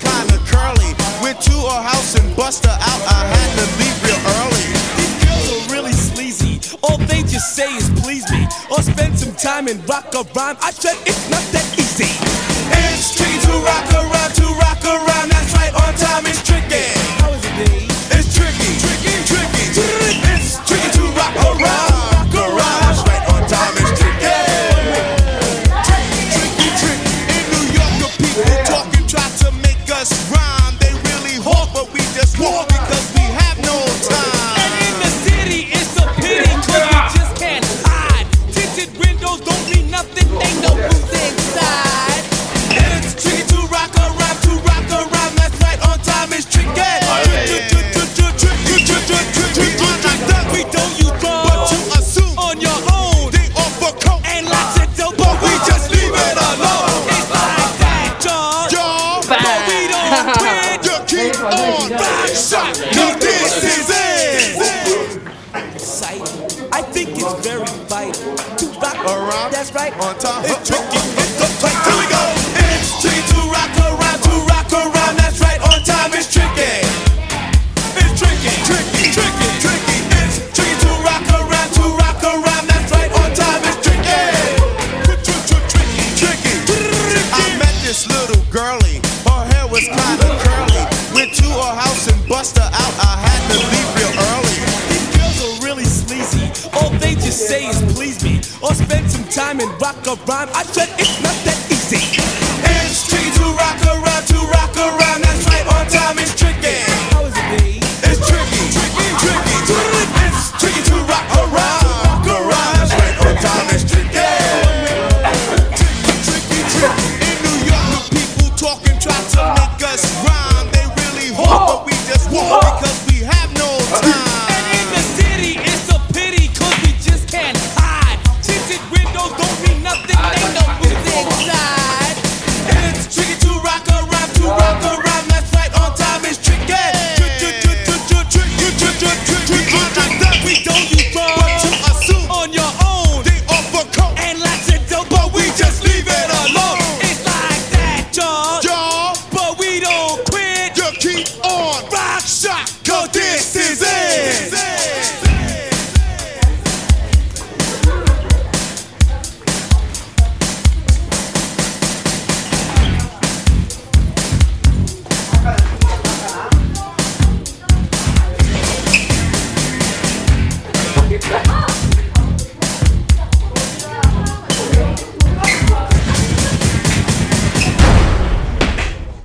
kinda curly. Went to her house and bust her out. I had to leave real early. These girls are really sleazy. All they just say is please me. Or spend some time and rock a rhyme. I said it's not that easy. Shot. This is it. I think it's very vital to rock Around. That's right. On time, it's tricky. It's the place. Here we go. It's tricky to rock around, to rock around. That's right, on time is tricky. It's tricky, tricky, tricky, tricky. It's tricky to rock around, to rock around. That's right, on time is tricky. Tricky, tricky. I met this little girlie. Went to her house and bust her out. I had to leave real early. These girls are really sleazy. All they just say is please me. Or spend some time and rock a rhyme. I said it's not